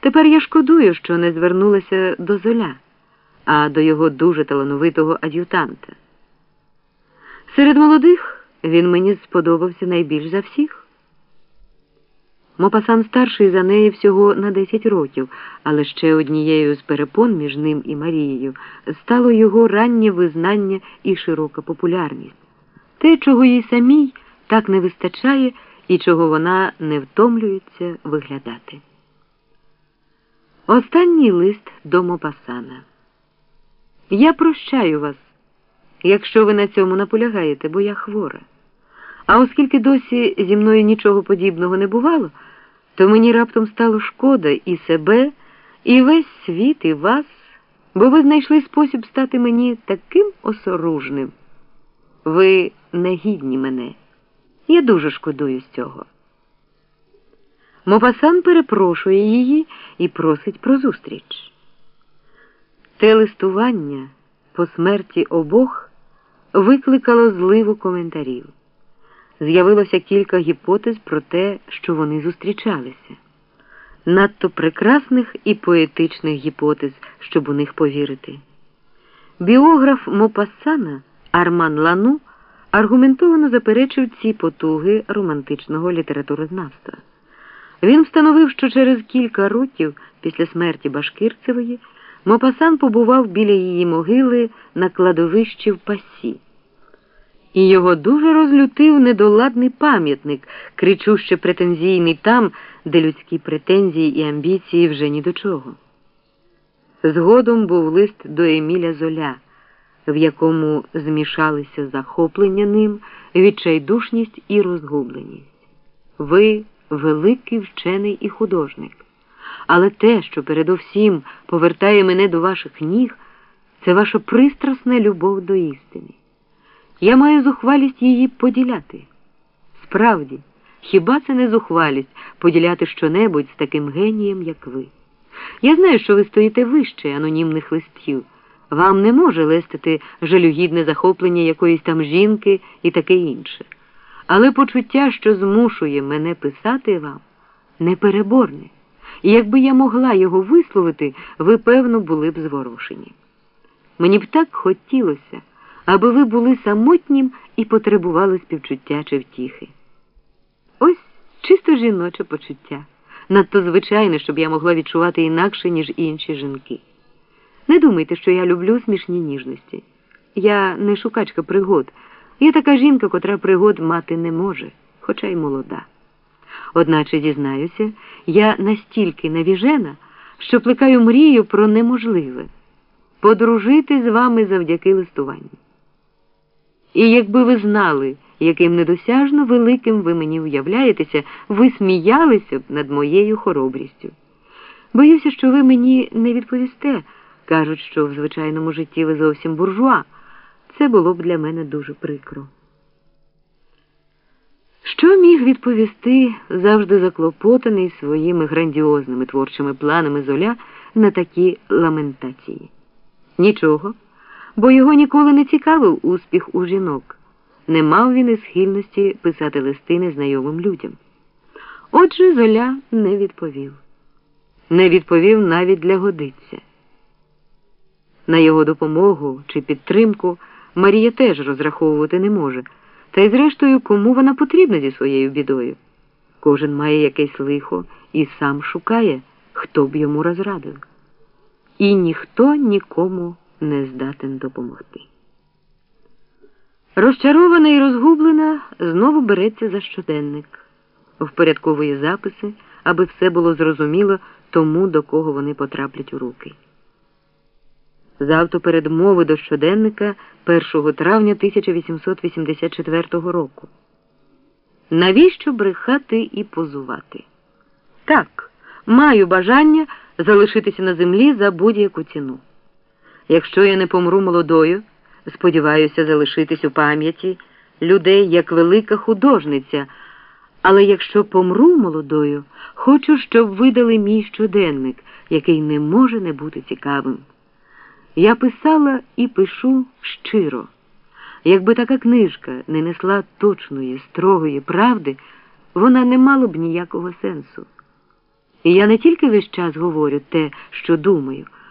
Тепер я шкодую, що не звернулася до Золя, а до його дуже талановитого ад'ютанта. Серед молодих він мені сподобався найбільш за всіх. Мопасан старший за неї всього на 10 років, але ще однією з перепон між ним і Марією стало його раннє визнання і широка популярність. Те, чого їй самій так не вистачає і чого вона не втомлюється виглядати. Останній лист до Мопасана. Я прощаю вас, якщо ви на цьому наполягаєте, бо я хвора. А оскільки досі зі мною нічого подібного не бувало, то мені раптом стало шкода і себе, і весь світ, і вас, бо ви знайшли спосіб стати мені таким осоружним. Ви не гідні мене. Я дуже шкодую з цього. Мопасан перепрошує її і просить про зустріч. Те листування по смерті обох викликало зливу коментарів. З'явилося кілька гіпотез про те, що вони зустрічалися. Надто прекрасних і поетичних гіпотез, щоб у них повірити. Біограф Мопассана Арман Лану аргументовано заперечив ці потуги романтичного літературознавства. Він встановив, що через кілька років після смерті Башкирцевої Мопасан побував біля її могили на кладовищі в пасі. І його дуже розлютив недоладний пам'ятник, кричуще претензійний там, де людські претензії і амбіції вже ні до чого. Згодом був лист до Еміля Золя, в якому змішалися захоплення ним, відчайдушність і розгубленість. Ви великий вчений і художник. Але те, що передовсім повертає мене до ваших ніг, це ваша пристрасна любов до істини. Я маю зухвалість її поділяти. Справді, хіба це не зухвалість поділяти щонебудь з таким генієм, як ви? Я знаю, що ви стоїте вище анонімних листів. Вам не може листити жалюгідне захоплення якоїсь там жінки і таке інше. Але почуття, що змушує мене писати вам, непереборне. І якби я могла його висловити, ви, певно, були б зворушені. Мені б так хотілося, аби ви були самотнім і потребували співчуття чи втіхи. Ось чисто жіноче почуття, надто звичайне, щоб я могла відчувати інакше, ніж інші жінки. Не думайте, що я люблю смішні ніжності. Я не шукачка пригод. Я така жінка, котра пригод мати не може, хоча й молода. Одначе, дізнаюся, я настільки навіжена, що плекаю мрію про неможливе подружити з вами завдяки листуванню. І якби ви знали, яким недосяжно великим ви мені уявляєтеся, ви сміялися б над моєю хоробрістю. Боюся, що ви мені не відповісте. Кажуть, що в звичайному житті ви зовсім буржуа. Це було б для мене дуже прикро. Що міг відповісти завжди заклопотаний своїми грандіозними творчими планами золя на такі ламентації? Нічого, бо його ніколи не цікавив успіх у жінок. Не мав він і схильності писати листи незнайомим людям. Отже, золя не відповів. Не відповів навіть для годиться. На його допомогу чи підтримку Марія теж розраховувати не може. Та й, зрештою, кому вона потрібна зі своєю бідою? Кожен має якесь лихо і сам шукає, хто б йому розрадив. І ніхто нікому не здатен допомогти. Розчарована і розгублена знову береться за щоденник, впорядковує записи, аби все було зрозуміло тому, до кого вони потраплять у руки. З автопередмови до щоденника 1 травня 1884 року. Навіщо брехати і позувати? Так, маю бажання залишитися на землі за будь-яку ціну. Якщо я не помру молодою, сподіваюся залишитись у пам'яті людей як велика художниця. Але якщо помру молодою, хочу, щоб видали мій щоденник, який не може не бути цікавим. Я писала і пишу щиро. Якби така книжка не несла точної, строгої правди, вона не мала б ніякого сенсу. І я не тільки весь час говорю те, що думаю.